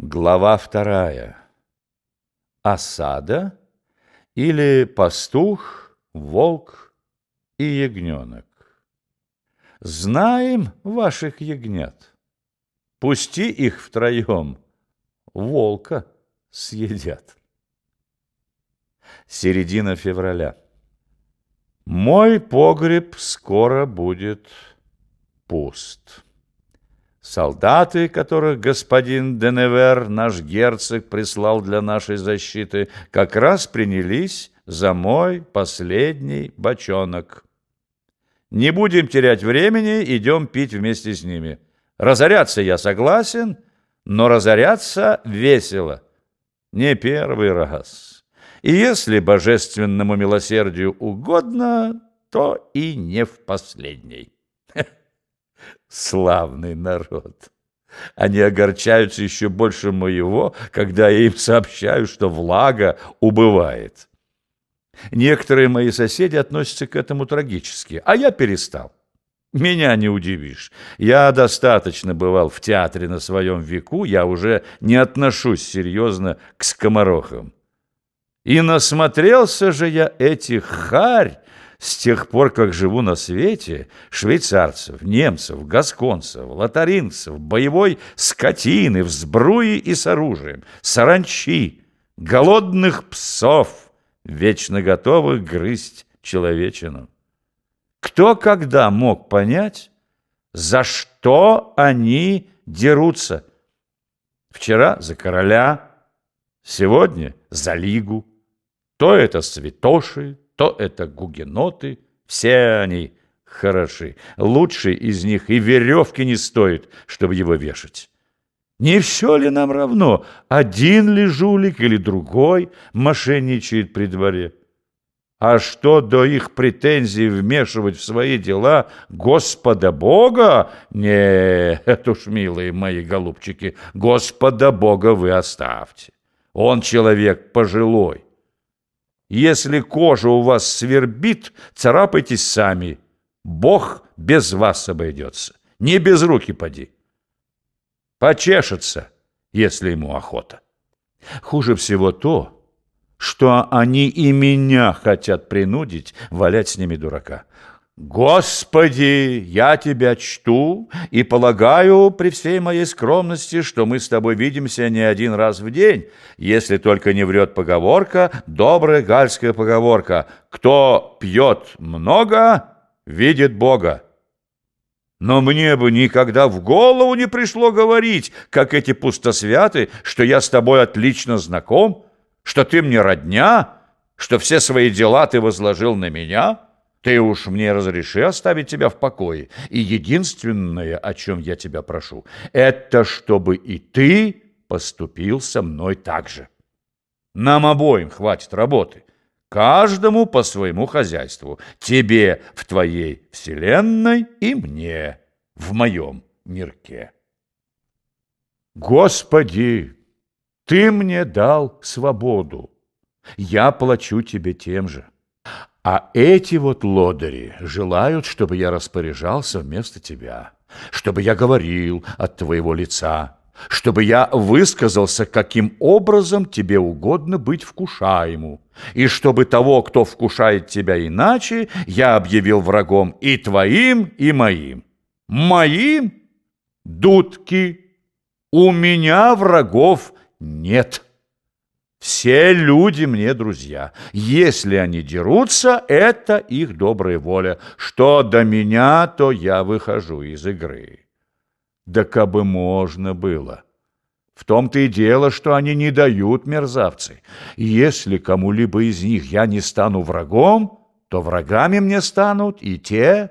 Глава вторая. Осада или пастух, волк и ягненок. Знаем ваших ягнят. Пусти их втроем, волка съедят. Середина февраля. Мой погреб скоро будет пуст. Солдаты, которых господин Деневер, наш герцог, прислал для нашей защиты, как раз принялись за мой последний бочонок. Не будем терять времени, идем пить вместе с ними. Разоряться я согласен, но разоряться весело. Не первый раз. И если божественному милосердию угодно, то и не в последний. Славный народ. Они огорчаются еще больше моего, когда я им сообщаю, что влага убывает. Некоторые мои соседи относятся к этому трагически, а я перестал. Меня не удивишь. Я достаточно бывал в театре на своем веку, я уже не отношусь серьезно к скоморохам. И насмотрелся же я этих харь, с тех пор, как живу на свете, швейцарцев, немцев, гасконцев, лотаринцев, боевой скотины, в и с оружием, саранчи, голодных псов, вечно готовых грызть человечину. Кто когда мог понять, за что они дерутся? Вчера за короля, сегодня за лигу. То это святоши, то это гугеноты, все они хороши. Лучший из них и веревки не стоит, чтобы его вешать. Не все ли нам равно, один ли жулик или другой мошенничает при дворе? А что до их претензий вмешивать в свои дела Господа Бога? Нет уж, милые мои голубчики, Господа Бога вы оставьте. Он человек пожилой. Если кожа у вас свербит, царапайтесь сами. Бог без вас обойдется. Не без руки поди. Почешется, если ему охота. Хуже всего то, что они и меня хотят принудить валять с ними дурака. Господи, я тебя чту и полагаю при всей моей скромности, что мы с тобой видимся не один раз в день, если только не врет поговорка, добрая гальская поговорка «Кто пьет много, видит Бога». Но мне бы никогда в голову не пришло говорить, как эти пустосвяты, что я с тобой отлично знаком, что ты мне родня, что все свои дела ты возложил на меня». Ты уж мне разреши оставить тебя в покое. И единственное, о чем я тебя прошу, это чтобы и ты поступил со мной так же. Нам обоим хватит работы. Каждому по своему хозяйству. Тебе в твоей вселенной и мне в моем мирке. Господи, ты мне дал свободу. Я плачу тебе тем же. А эти вот лодыри желают, чтобы я распоряжался вместо тебя, чтобы я говорил от твоего лица, чтобы я высказался, каким образом тебе угодно быть вкушаему, и чтобы того, кто вкушает тебя иначе, я объявил врагом и твоим, и моим. Моим? Дудки. У меня врагов нет. Все люди мне друзья. Если они дерутся, это их добрая воля. Что до меня, то я выхожу из игры. Да кабы можно было. В том-то и дело, что они не дают мерзавцы. Если кому-либо из них я не стану врагом, то врагами мне станут и те,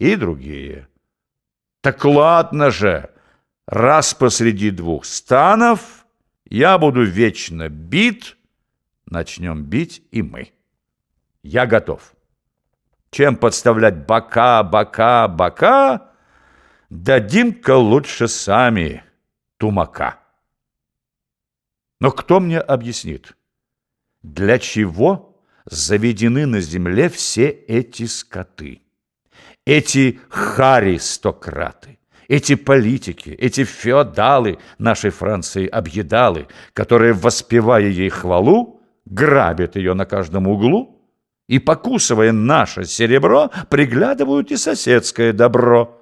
и другие. Так ладно же, раз посреди двух станов я буду вечно бит, начнем бить и мы. Я готов. Чем подставлять бока, бока, бока, дадим-ка лучше сами тумака. Но кто мне объяснит, для чего заведены на земле все эти скоты, эти хари-стократы, Эти политики, эти феодалы нашей Франции объедалы, которые, воспевая ей хвалу, грабят ее на каждом углу и, покусывая наше серебро, приглядывают и соседское добро.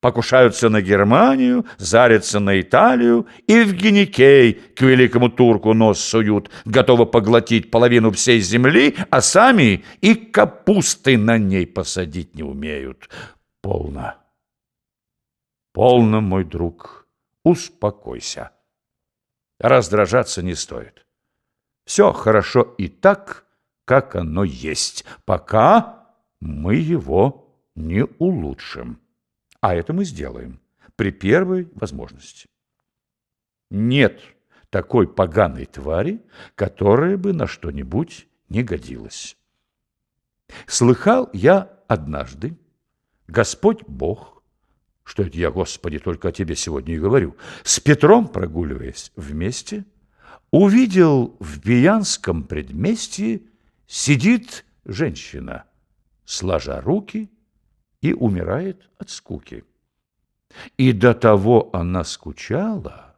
Покушаются на Германию, зарятся на Италию и в Геникей к великому турку нос суют, готовы поглотить половину всей земли, а сами и капусты на ней посадить не умеют. Полно. Полно, мой друг, успокойся. Раздражаться не стоит. Все хорошо и так, как оно есть, пока мы его не улучшим. А это мы сделаем при первой возможности. Нет такой поганой твари, которая бы на что-нибудь не годилась. Слыхал я однажды, Господь Бог что это я, Господи, только о тебе сегодня и говорю, с Петром, прогуливаясь вместе, увидел в Биянском предместье сидит женщина, сложа руки и умирает от скуки. И до того она скучала,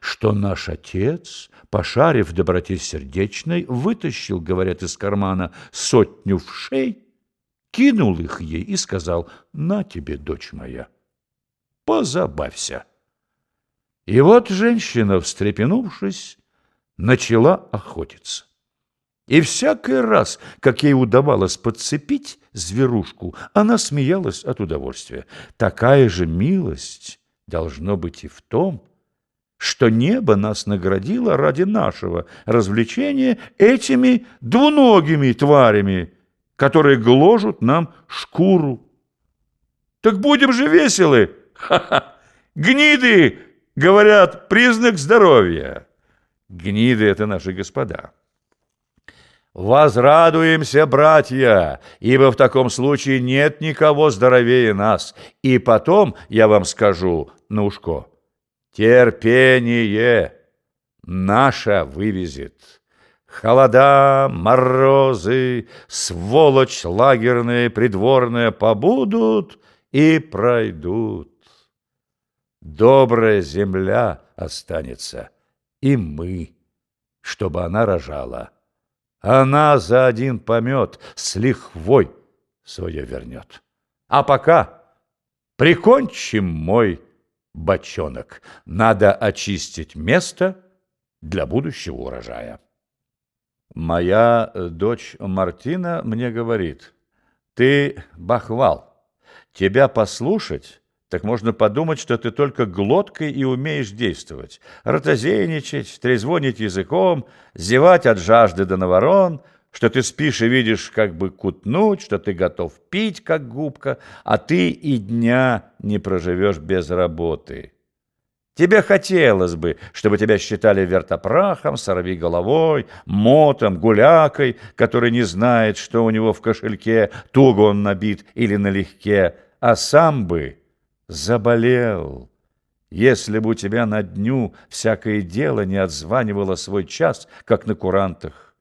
что наш отец, пошарив доброте сердечной, вытащил, говорят, из кармана сотню вшей, кинул их ей и сказал «На тебе, дочь моя» позабавься. И вот женщина, встрепенувшись, начала охотиться. И всякий раз, как ей удавалось подцепить зверушку, она смеялась от удовольствия. Такая же милость должно быть и в том, что небо нас наградило ради нашего развлечения этими двуногими тварями, которые гложут нам шкуру. Так будем же веселы! Ха-ха! Гниды, говорят, признак здоровья. Гниды — это наши господа. Возрадуемся, братья, ибо в таком случае нет никого здоровее нас. И потом, я вам скажу, Нушко, терпение наше вывезет. Холода, морозы, сволочь лагерные, придворные побудут и пройдут добрая земля останется, и мы, чтобы она рожала. Она за один помет с лихвой свое вернет. А пока прикончим мой бочонок. Надо очистить место для будущего урожая. Моя дочь Мартина мне говорит, ты бахвал, тебя послушать так можно подумать, что ты только глоткой и умеешь действовать. Ротозейничать, трезвонить языком, зевать от жажды до наворон, что ты спишь и видишь, как бы кутнуть, что ты готов пить, как губка, а ты и дня не проживешь без работы. Тебе хотелось бы, чтобы тебя считали вертопрахом, сорви головой, мотом, гулякой, который не знает, что у него в кошельке, туго он набит или налегке, а сам бы заболел. Если бы у тебя на дню всякое дело не отзванивало свой час, как на курантах.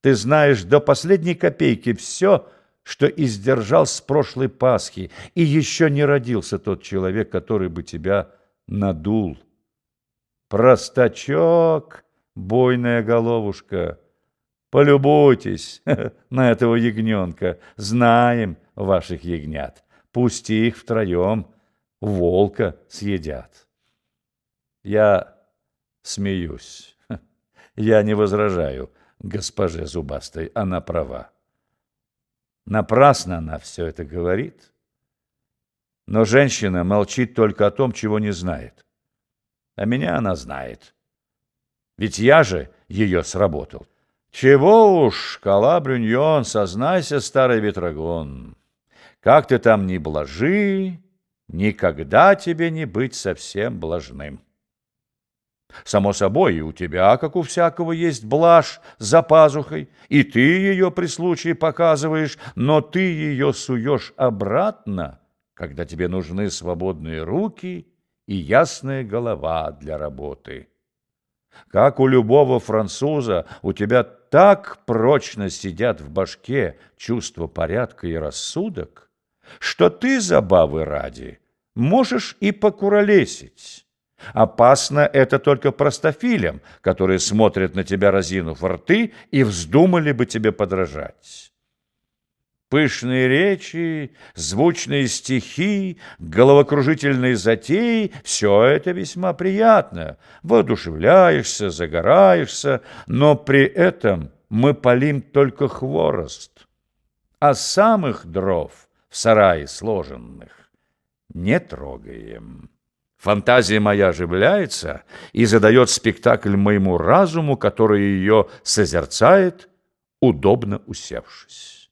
Ты знаешь до последней копейки все, что издержал с прошлой Пасхи, и еще не родился тот человек, который бы тебя надул. Простачок, бойная головушка, полюбуйтесь на этого ягненка, знаем ваших ягнят, пусти их втроем, волка съедят. Я смеюсь. Я не возражаю госпоже Зубастой, она права. Напрасно она все это говорит. Но женщина молчит только о том, чего не знает. А меня она знает. Ведь я же ее сработал. Чего уж, Калабрюньон, сознайся, старый ветрогон. Как ты там не блажи, никогда тебе не быть совсем блажным. Само собой, и у тебя, как у всякого, есть блажь за пазухой, и ты ее при случае показываешь, но ты ее суешь обратно, когда тебе нужны свободные руки и ясная голова для работы. Как у любого француза, у тебя так прочно сидят в башке чувство порядка и рассудок, что ты забавы ради можешь и покуролесить. Опасно это только простофилям, которые смотрят на тебя разинув рты и вздумали бы тебе подражать. Пышные речи, звучные стихи, головокружительные затеи — все это весьма приятно. Воодушевляешься, загораешься, но при этом мы полим только хворост, а самых дров в сарае сложенных не трогаем. Фантазия моя оживляется и задает спектакль моему разуму, который ее созерцает, удобно усевшись.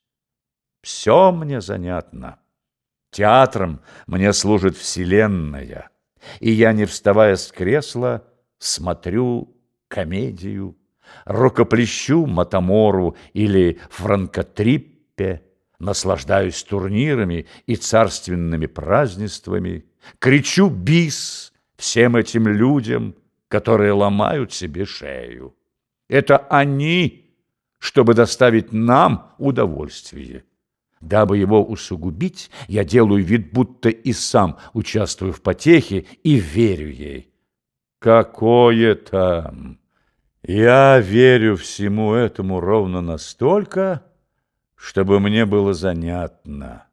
Все мне занятно. Театром мне служит вселенная, и я, не вставая с кресла, смотрю комедию, рукоплещу Матамору или Франкотриппе, наслаждаюсь турнирами и царственными празднествами, кричу «бис» всем этим людям, которые ломают себе шею. Это они, чтобы доставить нам удовольствие. Дабы его усугубить, я делаю вид, будто и сам участвую в потехе и верю ей. Какое там! Я верю всему этому ровно настолько, чтобы мне было занятно.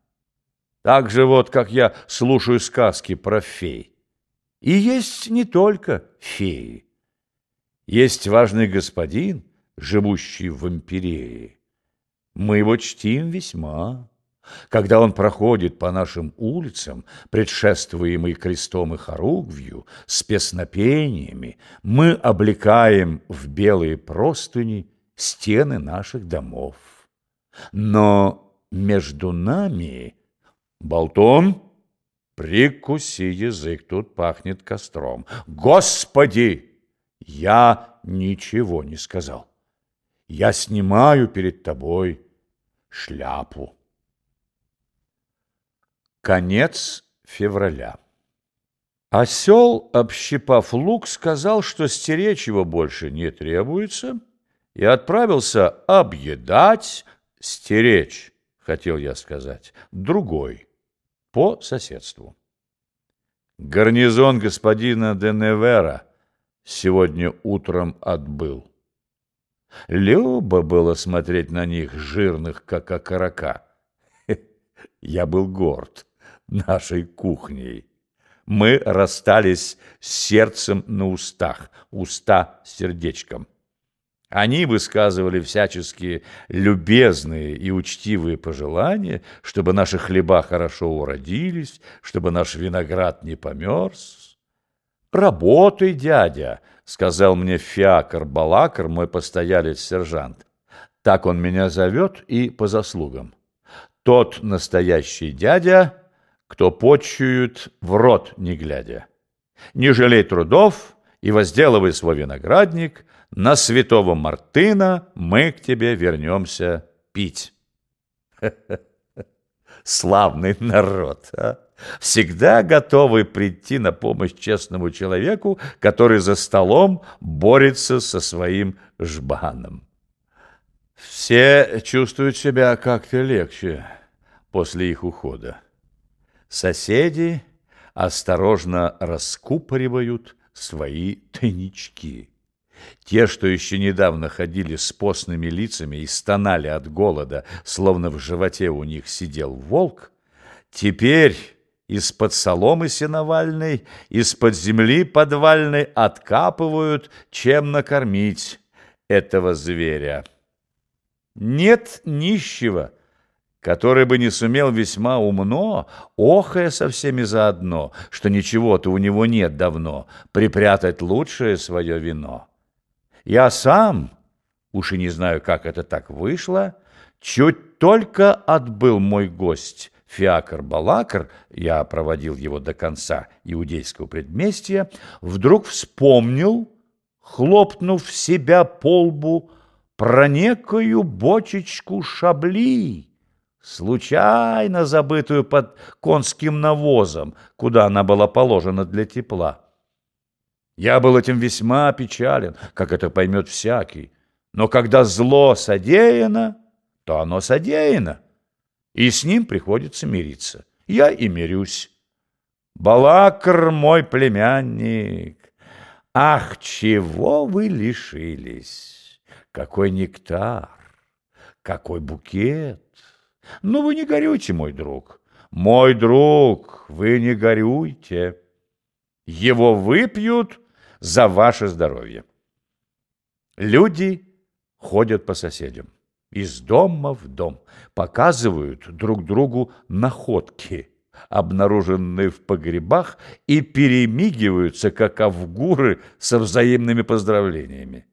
Так же вот, как я слушаю сказки про фей. И есть не только феи. Есть важный господин, живущий в империи. Мы его чтим весьма. Когда он проходит по нашим улицам, предшествуемый крестом и хоругвью, с песнопениями, мы облекаем в белые простыни стены наших домов. Но между нами Болтун, прикуси язык, тут пахнет костром. Господи, я ничего не сказал. Я снимаю перед тобой шляпу. Конец февраля. Осел, общипав лук, сказал, что стеречь его больше не требуется, и отправился объедать, стеречь, хотел я сказать, другой по соседству. Гарнизон господина де Невера сегодня утром отбыл. Любо было смотреть на них, жирных, как окорока. Я был горд нашей кухней. Мы расстались с сердцем на устах, уста сердечком. Они высказывали всяческие любезные и учтивые пожелания, чтобы наши хлеба хорошо уродились, чтобы наш виноград не померз. «Работай, дядя!» — сказал мне Фиакр-Балакр, мой постоялец-сержант. Так он меня зовет и по заслугам. Тот настоящий дядя, кто почует в рот не глядя. Не жалей трудов и возделывай свой виноградник, на святого Мартына мы к тебе вернемся пить. Славный народ, а! Всегда готовый прийти на помощь честному человеку, который за столом борется со своим жбаном. Все чувствуют себя как-то легче после их ухода. Соседи осторожно раскупоривают свои тайнички. Те, что еще недавно ходили с постными лицами и стонали от голода, словно в животе у них сидел волк, теперь из-под соломы сеновальной, из-под земли подвальной откапывают, чем накормить этого зверя. Нет нищего, который бы не сумел весьма умно, охая со всеми заодно, что ничего-то у него нет давно, припрятать лучшее свое вино. Я сам, уж и не знаю, как это так вышло, чуть только отбыл мой гость, Фиакр-Балакр, я проводил его до конца иудейского предместья, вдруг вспомнил, хлопнув себя по лбу, про некую бочечку шабли, случайно забытую под конским навозом, куда она была положена для тепла. Я был этим весьма печален, как это поймет всякий. Но когда зло содеяно, то оно содеяно, и с ним приходится мириться. Я и мирюсь. Балакр мой племянник, ах, чего вы лишились? Какой нектар, какой букет! Ну вы не горюйте, мой друг, мой друг, вы не горюйте. Его выпьют за ваше здоровье. Люди ходят по соседям, из дома в дом, показывают друг другу находки, обнаруженные в погребах, и перемигиваются, как авгуры, со взаимными поздравлениями.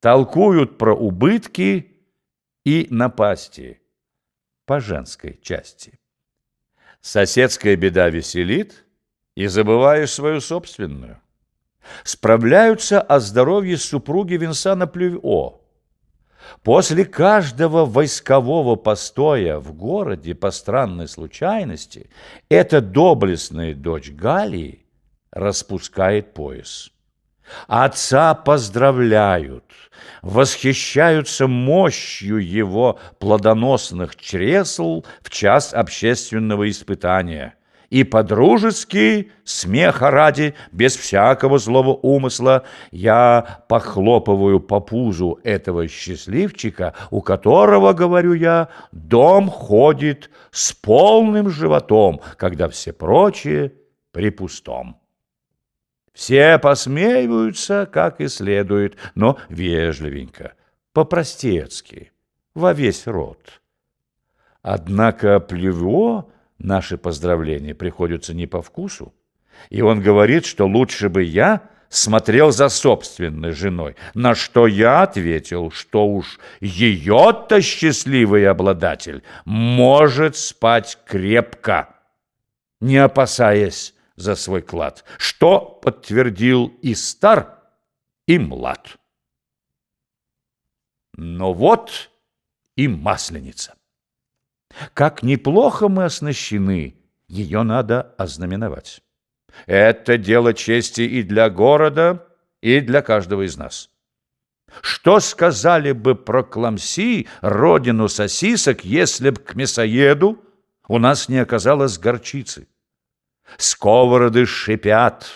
Толкуют про убытки и напасти по женской части. Соседская беда веселит, и забываешь свою собственную справляются о здоровье супруги Винсана Плювьо. После каждого войскового постоя в городе по странной случайности эта доблестная дочь Галии распускает пояс. Отца поздравляют, восхищаются мощью его плодоносных чресл в час общественного испытания – и подружески, смеха ради, без всякого злого умысла, я похлопываю по пузу этого счастливчика, у которого, говорю я, дом ходит с полным животом, когда все прочие при пустом. Все посмеиваются, как и следует, но вежливенько, по-простецки, во весь рот. Однако Плево наши поздравления приходятся не по вкусу, и он говорит, что лучше бы я смотрел за собственной женой, на что я ответил, что уж ее-то счастливый обладатель может спать крепко, не опасаясь за свой клад, что подтвердил и стар, и млад. Но вот и масленица. Как неплохо мы оснащены, ее надо ознаменовать. Это дело чести и для города, и для каждого из нас. Что сказали бы про Кламси, родину сосисок, если б к мясоеду у нас не оказалось горчицы? Сковороды шипят,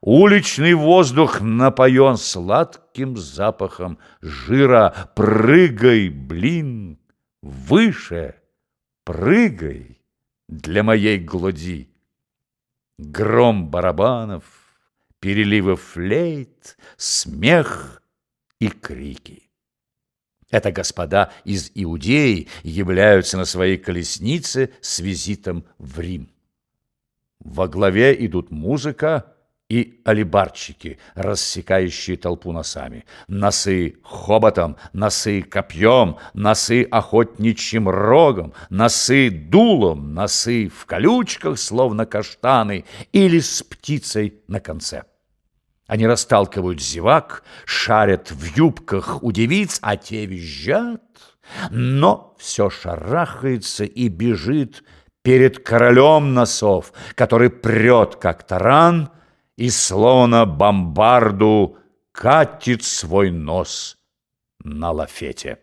уличный воздух напоен сладким запахом жира. Прыгай, блин, выше! Прыгай для моей глоди. Гром барабанов, переливы флейт, смех и крики. Это господа из Иудеи являются на своей колеснице с визитом в Рим. Во главе идут музыка, и алибарчики, рассекающие толпу носами. Носы хоботом, носы копьем, носы охотничьим рогом, носы дулом, носы в колючках, словно каштаны, или с птицей на конце. Они расталкивают зевак, шарят в юбках у девиц, а те визжат, но все шарахается и бежит перед королем носов, который прет, как таран, и словно бомбарду катит свой нос на лафете.